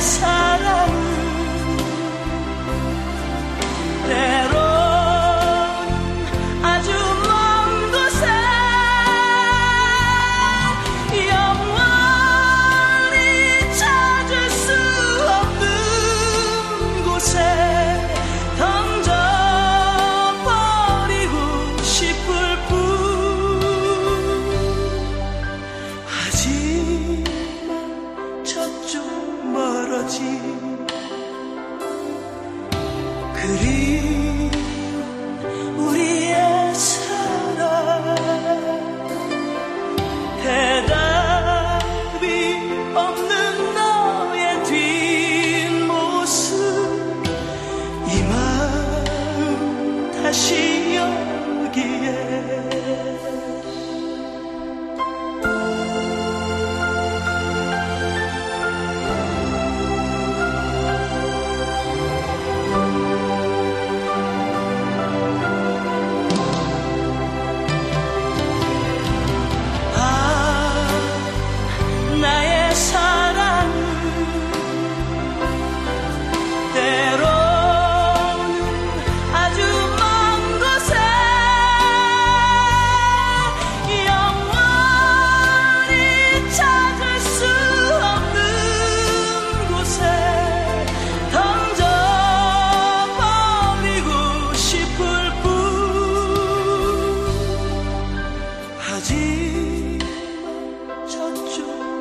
side. 멀어진 그리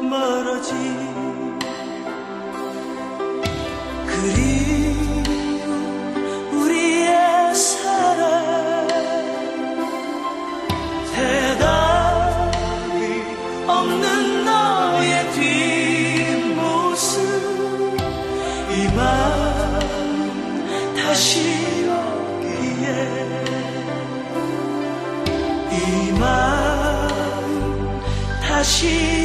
멀어지. 그리 우리의 사랑. 대답이 없는 너의 뒷모습. 이만 다시 오기에. 이만 다시